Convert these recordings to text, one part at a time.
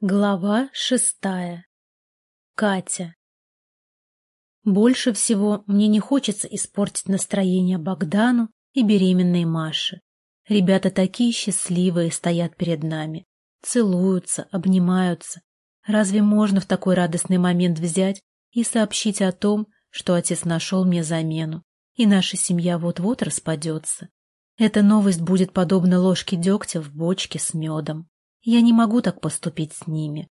Глава шестая. Катя. Больше всего мне не хочется испортить настроение Богдану и беременной Маше. Ребята такие счастливые стоят перед нами, целуются, обнимаются. Разве можно в такой радостный момент взять и сообщить о том, что отец нашел мне замену, и наша семья вот-вот распадется? Эта новость будет подобна ложке дегтя в бочке с медом. Я не могу так поступить с ними.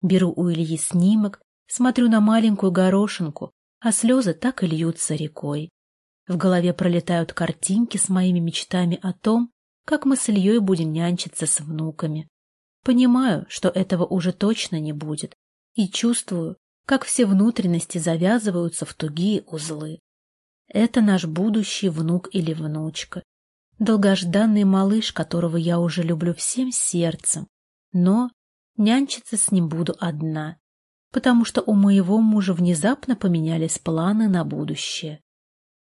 Беру у Ильи снимок, смотрю на маленькую горошинку, а слезы так и льются рекой. В голове пролетают картинки с моими мечтами о том, как мы с Ильей будем нянчиться с внуками. Понимаю, что этого уже точно не будет, и чувствую, как все внутренности завязываются в тугие узлы. Это наш будущий внук или внучка, долгожданный малыш, которого я уже люблю всем сердцем, но нянчиться с ним буду одна, потому что у моего мужа внезапно поменялись планы на будущее.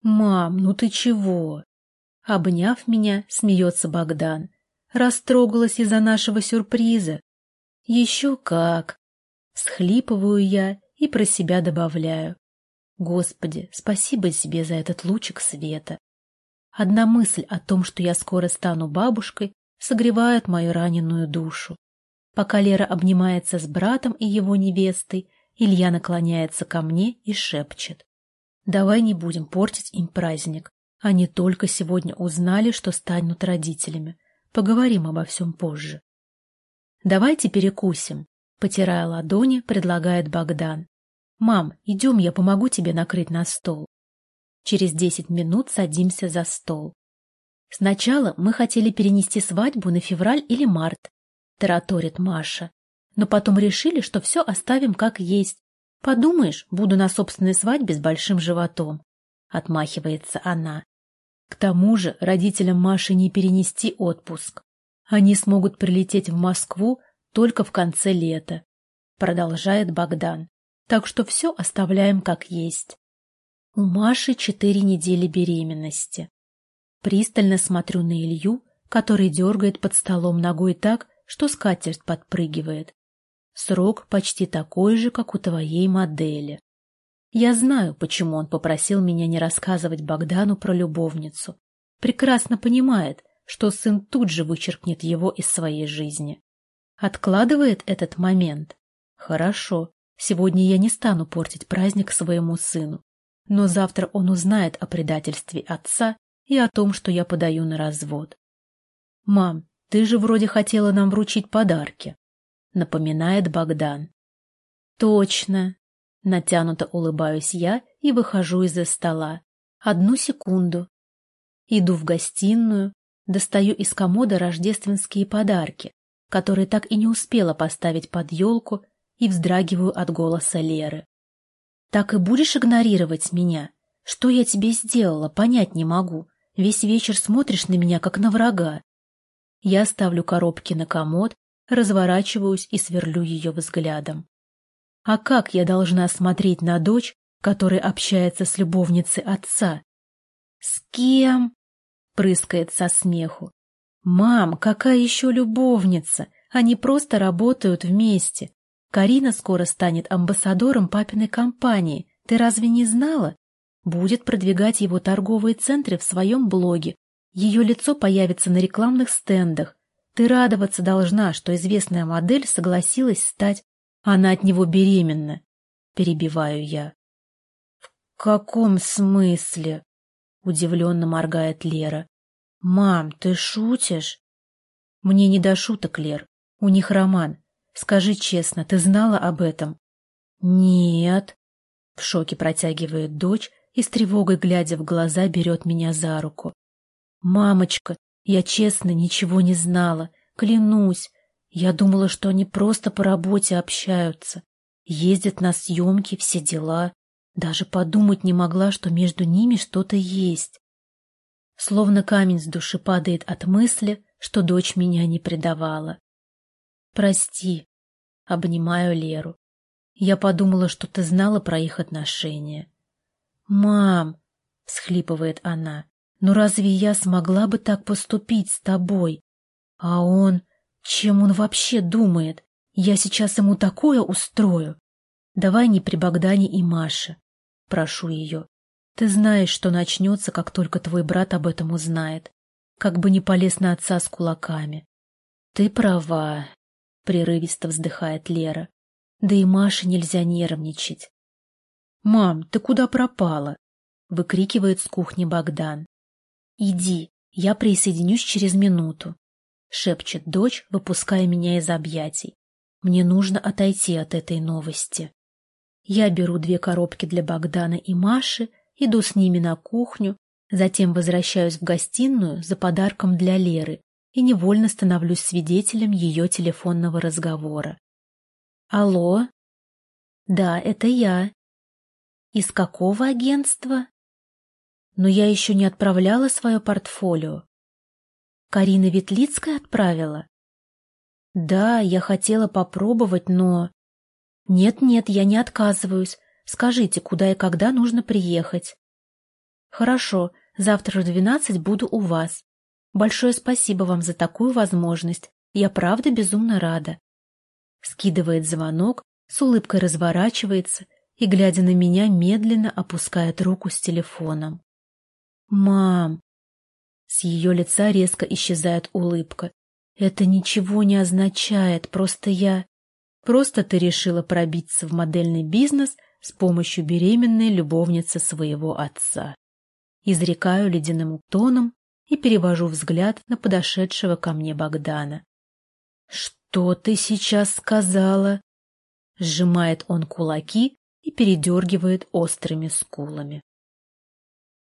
«Мам, ну ты чего?» Обняв меня, смеется Богдан. Растрогалась из-за нашего сюрприза. «Еще как!» Схлипываю я и про себя добавляю. Господи, спасибо тебе за этот лучик света. Одна мысль о том, что я скоро стану бабушкой, согревает мою раненую душу. Пока Лера обнимается с братом и его невестой, Илья наклоняется ко мне и шепчет. «Давай не будем портить им праздник. Они только сегодня узнали, что станут родителями. Поговорим обо всем позже». «Давайте перекусим», — потирая ладони, предлагает Богдан. «Мам, идем, я помогу тебе накрыть на стол». Через десять минут садимся за стол. Сначала мы хотели перенести свадьбу на февраль или март, тараторит Маша. Но потом решили, что все оставим как есть. Подумаешь, буду на собственной свадьбе с большим животом. Отмахивается она. К тому же родителям Маши не перенести отпуск. Они смогут прилететь в Москву только в конце лета. Продолжает Богдан. Так что все оставляем как есть. У Маши четыре недели беременности. Пристально смотрю на Илью, который дергает под столом ногой так, что скатерть подпрыгивает. Срок почти такой же, как у твоей модели. Я знаю, почему он попросил меня не рассказывать Богдану про любовницу. Прекрасно понимает, что сын тут же вычеркнет его из своей жизни. Откладывает этот момент? Хорошо, сегодня я не стану портить праздник своему сыну. Но завтра он узнает о предательстве отца и о том, что я подаю на развод. «Мам, ты же вроде хотела нам вручить подарки», — напоминает Богдан. «Точно!» — натянуто улыбаюсь я и выхожу из-за стола. Одну секунду. Иду в гостиную, достаю из комода рождественские подарки, которые так и не успела поставить под елку, и вздрагиваю от голоса Леры. Так и будешь игнорировать меня? Что я тебе сделала, понять не могу. Весь вечер смотришь на меня, как на врага. Я ставлю коробки на комод, разворачиваюсь и сверлю ее взглядом. А как я должна смотреть на дочь, которая общается с любовницей отца? «С кем?» — прыскает со смеху. «Мам, какая еще любовница? Они просто работают вместе. Карина скоро станет амбассадором папиной компании. Ты разве не знала? Будет продвигать его торговые центры в своем блоге. Ее лицо появится на рекламных стендах. Ты радоваться должна, что известная модель согласилась стать... Она от него беременна. Перебиваю я. — В каком смысле? — удивленно моргает Лера. — Мам, ты шутишь? — Мне не до шуток, Лер. У них роман. Скажи честно, ты знала об этом? Нет. В шоке протягивает дочь и с тревогой, глядя в глаза, берет меня за руку. Мамочка, я честно ничего не знала, клянусь. Я думала, что они просто по работе общаются. Ездят на съемки, все дела. Даже подумать не могла, что между ними что-то есть. Словно камень с души падает от мысли, что дочь меня не предавала. Прости. Обнимаю Леру. Я подумала, что ты знала про их отношения. Мам, всхлипывает она, ну разве я смогла бы так поступить с тобой? А он... Чем он вообще думает? Я сейчас ему такое устрою. Давай не при Богдане и Маше. Прошу ее. Ты знаешь, что начнется, как только твой брат об этом узнает. Как бы не полез на отца с кулаками. Ты права, прерывисто вздыхает Лера. Да и Маше нельзя нервничать. «Мам, ты куда пропала?» — выкрикивает с кухни Богдан. «Иди, я присоединюсь через минуту», — шепчет дочь, выпуская меня из объятий. «Мне нужно отойти от этой новости». Я беру две коробки для Богдана и Маши, иду с ними на кухню, затем возвращаюсь в гостиную за подарком для Леры и невольно становлюсь свидетелем ее телефонного разговора. «Алло?» «Да, это я», из какого агентства? Но я еще не отправляла свое портфолио. Карина Ветлицкая отправила? Да, я хотела попробовать, но... Нет-нет, я не отказываюсь. Скажите, куда и когда нужно приехать. Хорошо, завтра в двенадцать буду у вас. Большое спасибо вам за такую возможность. Я правда безумно рада. Скидывает звонок, с улыбкой разворачивается и, глядя на меня, медленно опускает руку с телефоном. «Мам!» С ее лица резко исчезает улыбка. «Это ничего не означает, просто я...» «Просто ты решила пробиться в модельный бизнес с помощью беременной любовницы своего отца». Изрекаю ледяным тоном и перевожу взгляд на подошедшего ко мне Богдана. «Что ты сейчас сказала?» Сжимает он кулаки, и передергивает острыми скулами.